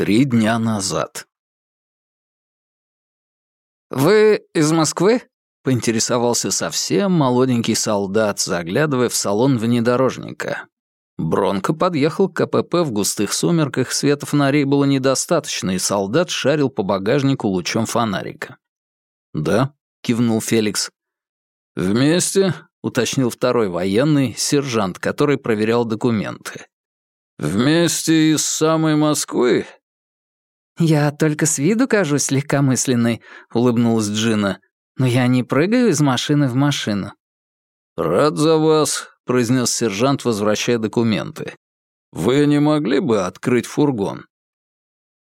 Три дня назад. «Вы из Москвы?» — поинтересовался совсем молоденький солдат, заглядывая в салон внедорожника. Бронко подъехал к КПП в густых сумерках, света фонарей было недостаточно, и солдат шарил по багажнику лучом фонарика. «Да», — кивнул Феликс. «Вместе?» — уточнил второй военный, сержант, который проверял документы. «Вместе из самой Москвы?» «Я только с виду кажусь легкомысленной», — улыбнулась Джина. «Но я не прыгаю из машины в машину». «Рад за вас», — произнес сержант, возвращая документы. «Вы не могли бы открыть фургон?»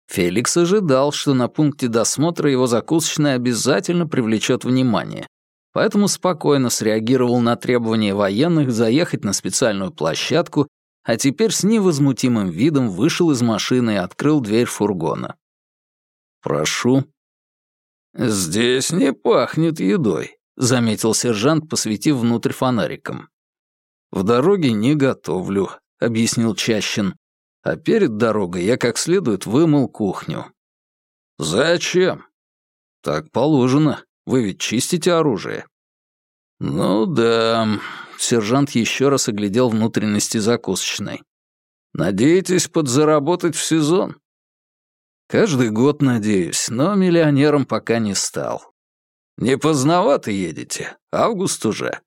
Феликс ожидал, что на пункте досмотра его закусочная обязательно привлечет внимание, поэтому спокойно среагировал на требование военных заехать на специальную площадку, а теперь с невозмутимым видом вышел из машины и открыл дверь фургона. «Прошу». «Здесь не пахнет едой», — заметил сержант, посветив внутрь фонариком. «В дороге не готовлю», — объяснил Чащин. «А перед дорогой я как следует вымыл кухню». «Зачем?» «Так положено. Вы ведь чистите оружие». «Ну да», — сержант еще раз оглядел внутренности закусочной. «Надеетесь подзаработать в сезон?» Каждый год надеюсь, но миллионером пока не стал. Не поздновато едете, август уже.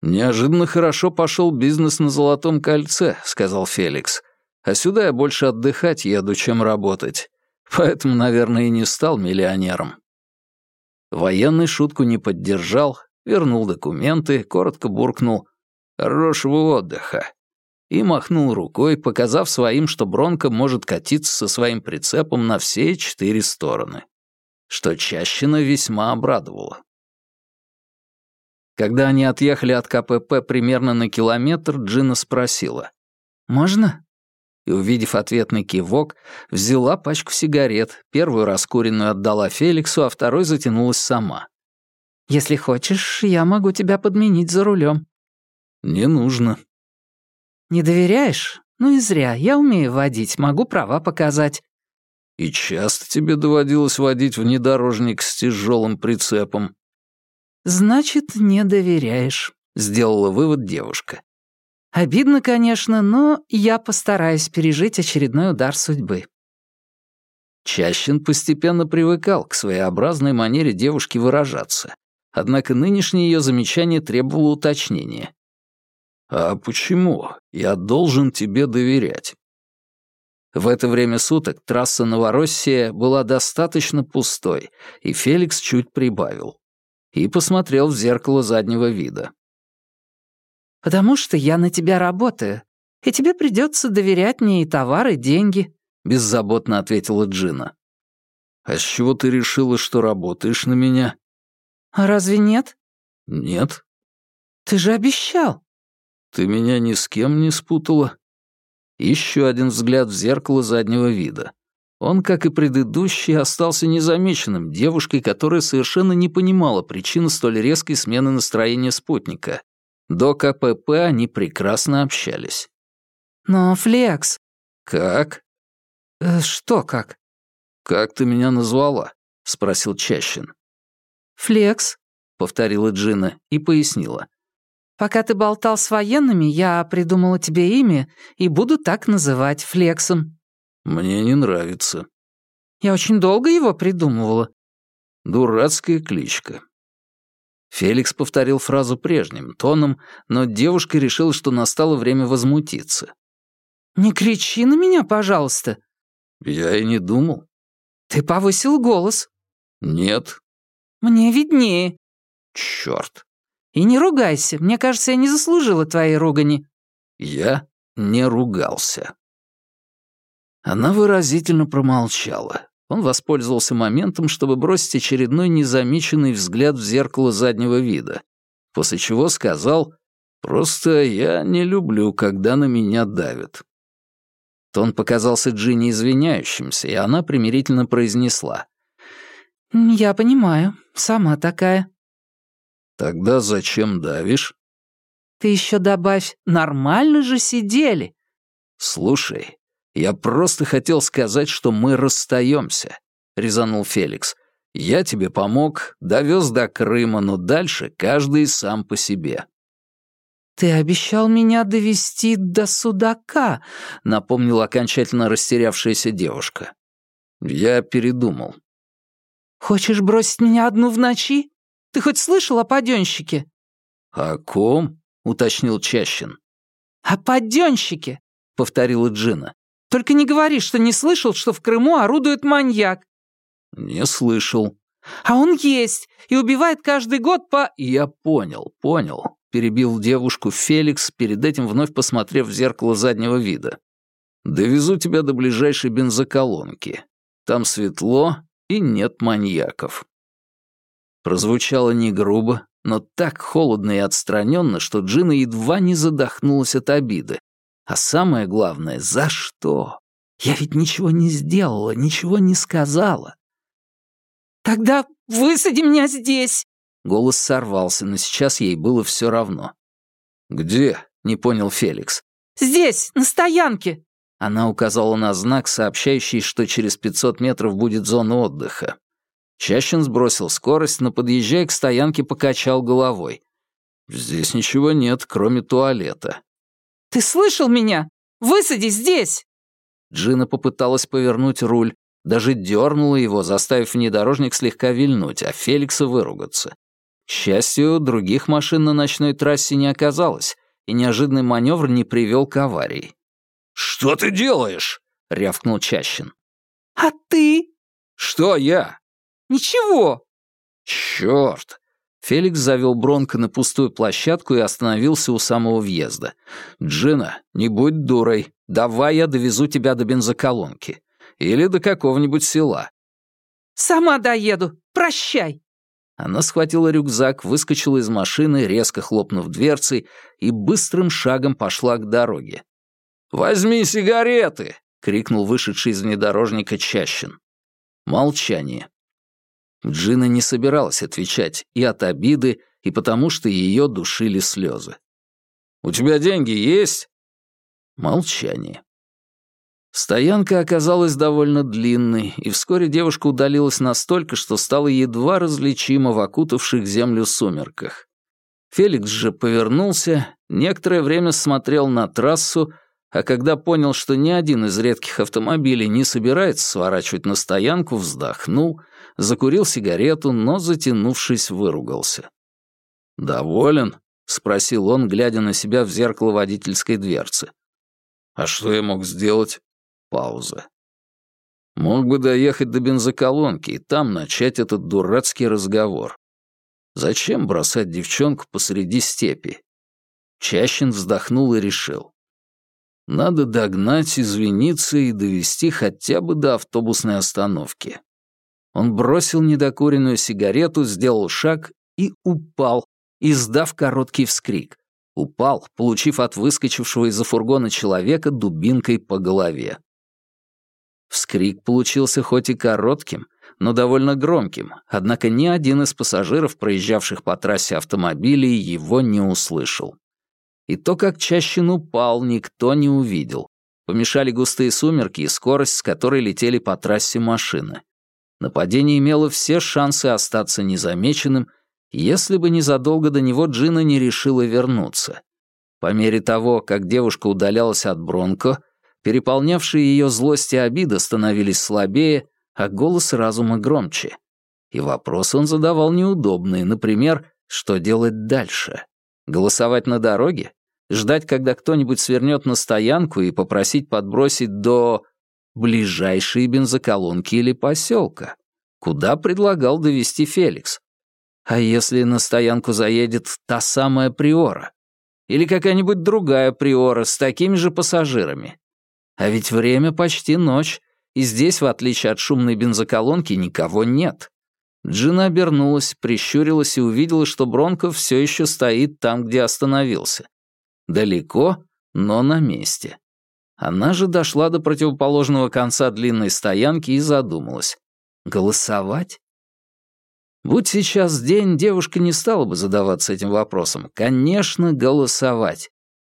Неожиданно хорошо пошел бизнес на Золотом кольце, сказал Феликс. А сюда я больше отдыхать еду, чем работать. Поэтому, наверное, и не стал миллионером. Военный шутку не поддержал, вернул документы, коротко буркнул «Хорошего отдыха» и махнул рукой, показав своим, что Бронко может катиться со своим прицепом на все четыре стороны, что Чащина весьма обрадовало. Когда они отъехали от КПП примерно на километр, Джина спросила «Можно?» и, увидев ответный кивок, взяла пачку сигарет, первую раскуренную отдала Феликсу, а второй затянулась сама. «Если хочешь, я могу тебя подменить за рулем». «Не нужно», «Не доверяешь? Ну и зря. Я умею водить, могу права показать». «И часто тебе доводилось водить внедорожник с тяжелым прицепом?» «Значит, не доверяешь», — сделала вывод девушка. «Обидно, конечно, но я постараюсь пережить очередной удар судьбы». Чащин постепенно привыкал к своеобразной манере девушки выражаться, однако нынешнее ее замечание требовало уточнения. «А почему? Я должен тебе доверять». В это время суток трасса Новороссия была достаточно пустой, и Феликс чуть прибавил. И посмотрел в зеркало заднего вида. «Потому что я на тебя работаю, и тебе придется доверять мне и товары, и деньги», — беззаботно ответила Джина. «А с чего ты решила, что работаешь на меня?» «А разве нет?» «Нет». «Ты же обещал». Ты меня ни с кем не спутала?» Еще один взгляд в зеркало заднего вида. Он, как и предыдущий, остался незамеченным девушкой, которая совершенно не понимала причины столь резкой смены настроения спутника. До КПП они прекрасно общались. «Но, Флекс...» «Как?» э, «Что как?» «Как ты меня назвала?» — спросил Чащин. «Флекс», — повторила Джина и пояснила. Пока ты болтал с военными, я придумала тебе имя и буду так называть Флексом». «Мне не нравится». «Я очень долго его придумывала». «Дурацкая кличка». Феликс повторил фразу прежним тоном, но девушка решила, что настало время возмутиться. «Не кричи на меня, пожалуйста». «Я и не думал». «Ты повысил голос». «Нет». «Мне виднее». «Чёрт». И не ругайся, мне кажется, я не заслужила твоей ругани». Я не ругался. Она выразительно промолчала. Он воспользовался моментом, чтобы бросить очередной незамеченный взгляд в зеркало заднего вида, после чего сказал «Просто я не люблю, когда на меня давят». Тон показался Джинни извиняющимся, и она примирительно произнесла. «Я понимаю, сама такая». Тогда зачем давишь? Ты еще добавь, нормально же сидели. Слушай, Я просто хотел сказать, что мы расстаемся», — резанул Феликс. «Я тебе помог, довез до Крыма, но дальше каждый сам по себе». «Ты обещал меня довести до Судака», — напомнила окончательно растерявшаяся девушка. Я передумал. «Хочешь бросить меня одну в ночи? Ты хоть слышал о паденщике?» «О ком?» — уточнил Чащин. «О паденщике», — повторила Джина. «Только не говори, что не слышал, что в Крыму орудует маньяк». «Не слышал». «А он есть и убивает каждый год по...» «Я понял, понял», — перебил девушку Феликс, перед этим вновь посмотрев в зеркало заднего вида. «Довезу тебя до ближайшей бензоколонки. Там светло и нет маньяков». Прозвучало не грубо, но так холодно и отстраненно, что Джина едва не задохнулась от обиды. А самое главное, за что? Я ведь ничего не сделала, ничего не сказала. «Тогда высади меня здесь!» Голос сорвался, но сейчас ей было все равно. «Где?» — не понял Феликс. «Здесь, на стоянке!» Она указала на знак, сообщающий, что через 500 метров будет зона отдыха. Чащин сбросил скорость, но, подъезжая к стоянке, покачал головой. «Здесь ничего нет, кроме туалета». «Ты слышал меня? Высади здесь!» Джина попыталась повернуть руль, даже дернула его, заставив внедорожник слегка вильнуть, а Феликса выругаться. К счастью, других машин на ночной трассе не оказалось, и неожиданный маневр не привел к аварии. «Что ты делаешь?» — рявкнул Чащин. «А ты?» «Что я?» «Ничего!» «Чёрт!» Феликс завел Бронко на пустую площадку и остановился у самого въезда. «Джина, не будь дурой. Давай я довезу тебя до бензоколонки. Или до какого-нибудь села». «Сама доеду. Прощай!» Она схватила рюкзак, выскочила из машины, резко хлопнув дверцей, и быстрым шагом пошла к дороге. «Возьми сигареты!» — крикнул вышедший из внедорожника Чащин. Молчание. Джина не собиралась отвечать и от обиды, и потому что ее душили слезы. «У тебя деньги есть?» Молчание. Стоянка оказалась довольно длинной, и вскоре девушка удалилась настолько, что стала едва различима в окутавших землю сумерках. Феликс же повернулся, некоторое время смотрел на трассу, а когда понял, что ни один из редких автомобилей не собирается сворачивать на стоянку, вздохнул, закурил сигарету, но, затянувшись, выругался. «Доволен?» — спросил он, глядя на себя в зеркало водительской дверцы. «А что я мог сделать?» Пауза. «Мог бы доехать до бензоколонки и там начать этот дурацкий разговор. Зачем бросать девчонку посреди степи?» Чащин вздохнул и решил. Надо догнать, извиниться и довести хотя бы до автобусной остановки. Он бросил недокуренную сигарету, сделал шаг и упал, издав короткий вскрик. Упал, получив от выскочившего из-за фургона человека дубинкой по голове. Вскрик получился хоть и коротким, но довольно громким, однако ни один из пассажиров, проезжавших по трассе автомобилей, его не услышал. И то, как Чащин упал, никто не увидел. Помешали густые сумерки и скорость, с которой летели по трассе машины. Нападение имело все шансы остаться незамеченным, если бы незадолго до него Джина не решила вернуться. По мере того, как девушка удалялась от Бронко, переполнявшие ее злость и обида становились слабее, а голос разума громче. И вопрос он задавал неудобные, например, что делать дальше? Голосовать на дороге? Ждать, когда кто-нибудь свернет на стоянку и попросить подбросить до ближайшей бензоколонки или поселка, куда предлагал довести Феликс. А если на стоянку заедет та самая Приора? Или какая-нибудь другая Приора с такими же пассажирами? А ведь время почти ночь, и здесь, в отличие от шумной бензоколонки, никого нет. Джина обернулась, прищурилась и увидела, что Бронко все еще стоит там, где остановился. Далеко, но на месте. Она же дошла до противоположного конца длинной стоянки и задумалась. Голосовать? Будь сейчас день, девушка не стала бы задаваться этим вопросом. Конечно, голосовать.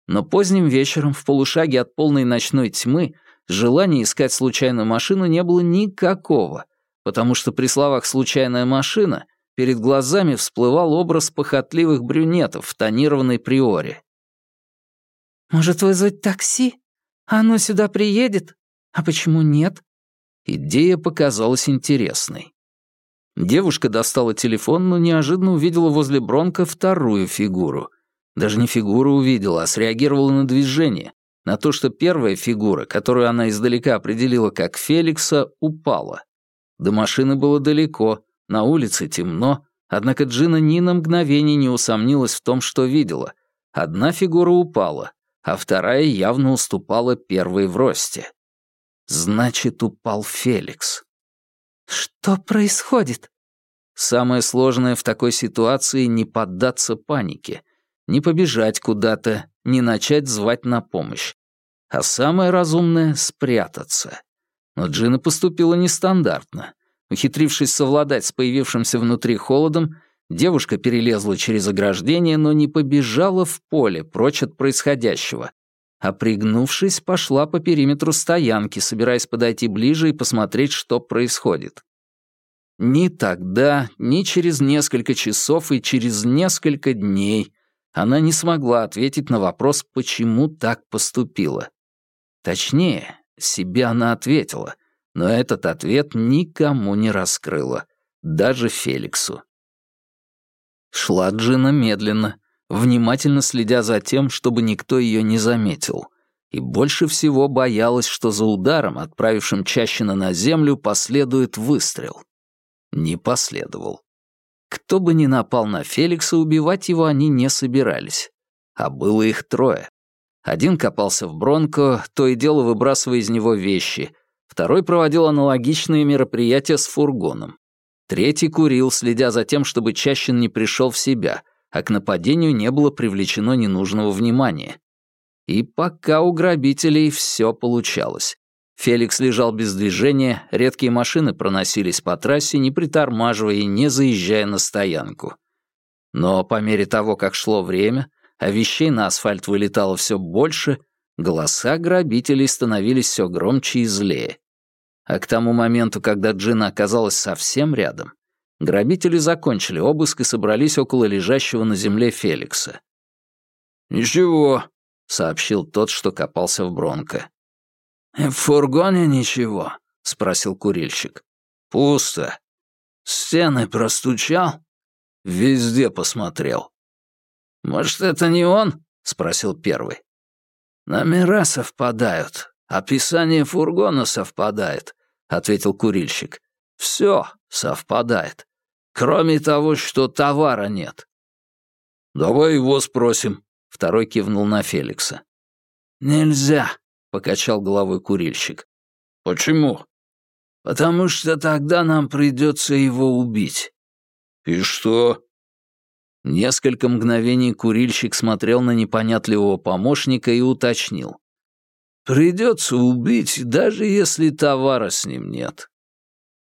Но поздним вечером, в полушаге от полной ночной тьмы, желания искать случайную машину не было никакого, потому что при словах «случайная машина» перед глазами всплывал образ похотливых брюнетов в тонированной приоре. «Может, вызвать такси? Оно сюда приедет? А почему нет?» Идея показалась интересной. Девушка достала телефон, но неожиданно увидела возле Бронка вторую фигуру. Даже не фигуру увидела, а среагировала на движение, на то, что первая фигура, которую она издалека определила как Феликса, упала. До машины было далеко, на улице темно, однако Джина ни на мгновение не усомнилась в том, что видела. Одна фигура упала, а вторая явно уступала первой в росте. Значит, упал Феликс. «Что происходит?» Самое сложное в такой ситуации — не поддаться панике, не побежать куда-то, не начать звать на помощь. А самое разумное — спрятаться. Но Джина поступила нестандартно. Ухитрившись совладать с появившимся внутри холодом, девушка перелезла через ограждение, но не побежала в поле, прочь от происходящего, а пригнувшись, пошла по периметру стоянки, собираясь подойти ближе и посмотреть, что происходит. Ни тогда, ни через несколько часов и через несколько дней она не смогла ответить на вопрос, почему так поступила. Точнее, себе она ответила, но этот ответ никому не раскрыла, даже Феликсу. Шла Джина медленно, внимательно следя за тем, чтобы никто ее не заметил, и больше всего боялась, что за ударом, отправившим Чащина на землю, последует выстрел. Не последовал. Кто бы ни напал на Феликса, убивать его они не собирались. А было их трое. Один копался в Бронко, то и дело выбрасывая из него вещи. Второй проводил аналогичные мероприятия с фургоном. Третий курил, следя за тем, чтобы Чащин не пришел в себя — а к нападению не было привлечено ненужного внимания. И пока у грабителей все получалось. Феликс лежал без движения, редкие машины проносились по трассе, не притормаживая и не заезжая на стоянку. Но по мере того, как шло время, а вещей на асфальт вылетало все больше, голоса грабителей становились все громче и злее. А к тому моменту, когда Джина оказалась совсем рядом, Грабители закончили обыск и собрались около лежащего на земле Феликса. «Ничего», — сообщил тот, что копался в Бронко. «В фургоне ничего?» — спросил курильщик. «Пусто». «Стены простучал?» «Везде посмотрел». «Может, это не он?» — спросил первый. «Номера совпадают. Описание фургона совпадает», — ответил курильщик. «Все совпадает. Кроме того, что товара нет. «Давай его спросим», — второй кивнул на Феликса. «Нельзя», — покачал головой курильщик. «Почему?» «Потому что тогда нам придется его убить». «И что?» Несколько мгновений курильщик смотрел на непонятливого помощника и уточнил. «Придется убить, даже если товара с ним нет».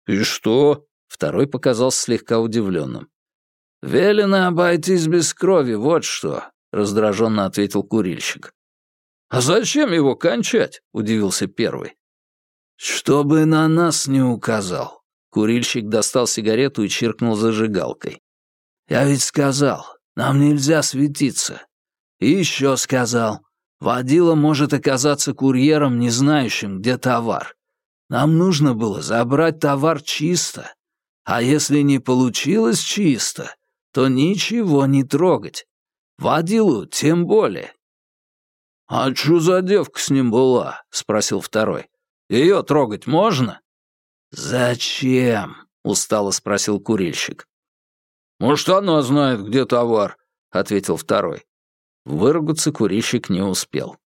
«И что?» Второй показался слегка удивленным. «Велено обойтись без крови, вот что», — раздраженно ответил курильщик. «А зачем его кончать?» — удивился первый. «Чтобы на нас не указал». Курильщик достал сигарету и чиркнул зажигалкой. «Я ведь сказал, нам нельзя светиться. И еще сказал, водила может оказаться курьером, не знающим, где товар. Нам нужно было забрать товар чисто, а если не получилось чисто, то ничего не трогать. Водилу тем более. «А чё за девка с ним была?» — спросил второй. «Её трогать можно?» «Зачем?» — устало спросил курильщик. «Может, она знает, где товар», — ответил второй. Выругаться курильщик не успел.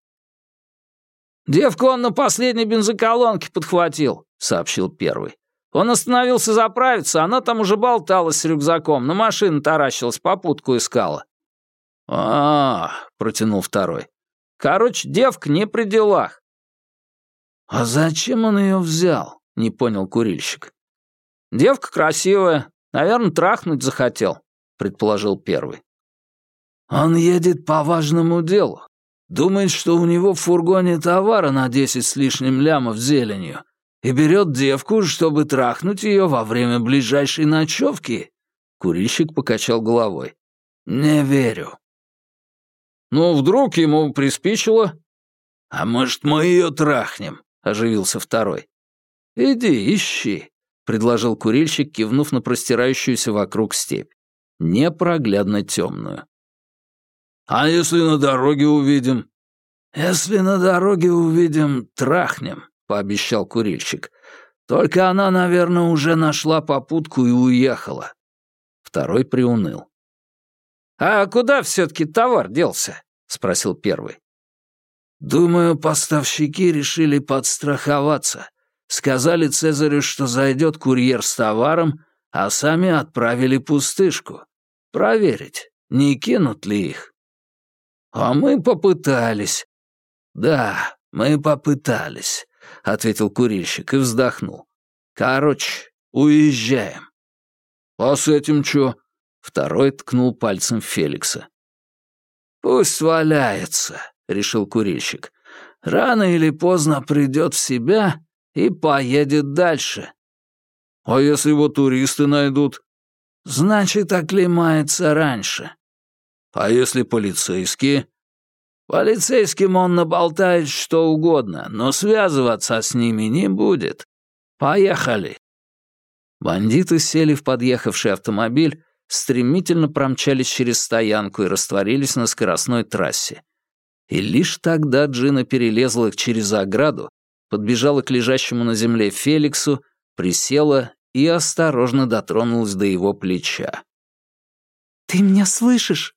«Девку он на последней бензоколонке подхватил», — сообщил первый. Он остановился заправиться, она там уже болталась с рюкзаком, на машину таращилась, попутку искала. а, -а, -а протянул второй. «Короче, девка не при делах». «А зачем он ее взял?» — не понял курильщик. «Девка красивая, наверное, трахнуть захотел», — предположил первый. «Он едет по важному делу. Думает, что у него в фургоне товара на десять с лишним лямов зеленью и берет девку, чтобы трахнуть ее во время ближайшей ночевки?» Курильщик покачал головой. «Не верю». «Ну, вдруг ему приспичило?» «А может, мы ее трахнем?» — оживился второй. «Иди, ищи», — предложил курильщик, кивнув на простирающуюся вокруг степь. Непроглядно темную. «А если на дороге увидим?» «Если на дороге увидим, трахнем», — пообещал курильщик. «Только она, наверное, уже нашла попутку и уехала». Второй приуныл. «А куда все-таки товар делся?» — спросил первый. «Думаю, поставщики решили подстраховаться. Сказали Цезарю, что зайдет курьер с товаром, а сами отправили пустышку. Проверить, не кинут ли их. А мы попытались. Да, мы попытались, ответил курильщик и вздохнул. Короче, уезжаем. А с этим что? Второй ткнул пальцем Феликса. «Пусть валяется», — решил курильщик. «Рано или поздно придет в себя и поедет дальше. А если его туристы найдут? Значит, оклемается раньше. А если полицейские? Полицейским он наболтает что угодно, но связываться с ними не будет. Поехали. Бандиты сели в подъехавший автомобиль, стремительно промчались через стоянку и растворились на скоростной трассе. И лишь тогда Джина перелезла через ограду подбежала к лежащему на земле Феликсу, присела и осторожно дотронулась до его плеча. «Ты меня слышишь?»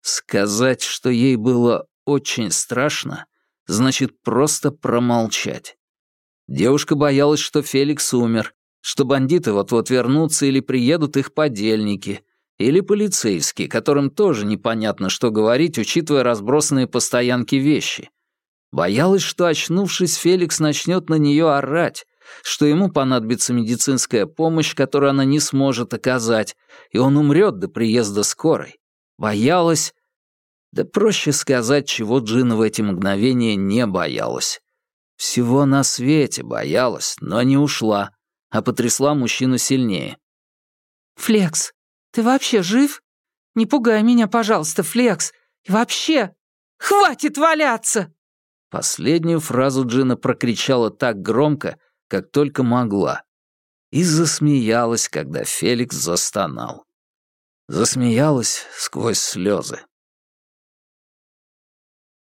Сказать, что ей было очень страшно, значит просто промолчать. Девушка боялась, что Феликс умер, что бандиты вот-вот вернутся или приедут их подельники, или полицейские, которым тоже непонятно, что говорить, учитывая разбросанные по стоянке вещи. Боялась, что, очнувшись, Феликс начнет на нее орать, что ему понадобится медицинская помощь, которую она не сможет оказать, и он умрет до приезда скорой. Боялась... Да проще сказать, чего Джина в эти мгновения не боялась. Всего на свете боялась, но не ушла, а потрясла мужчину сильнее. «Флекс, ты вообще жив? Не пугай меня, пожалуйста, Флекс. И вообще, хватит валяться!» Последнюю фразу Джина прокричала так громко, как только могла, и засмеялась, когда Феликс застонал. Засмеялась сквозь слезы.